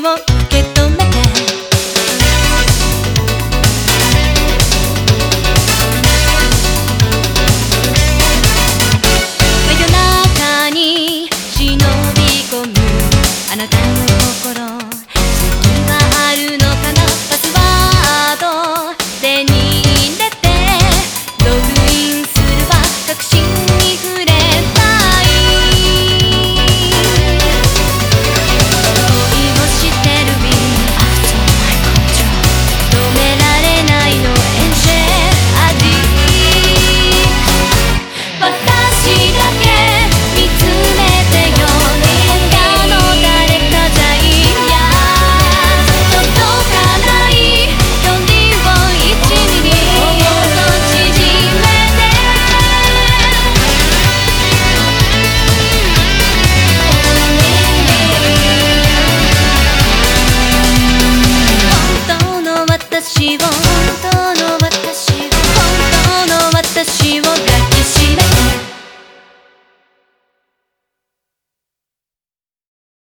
を受け止めしだけ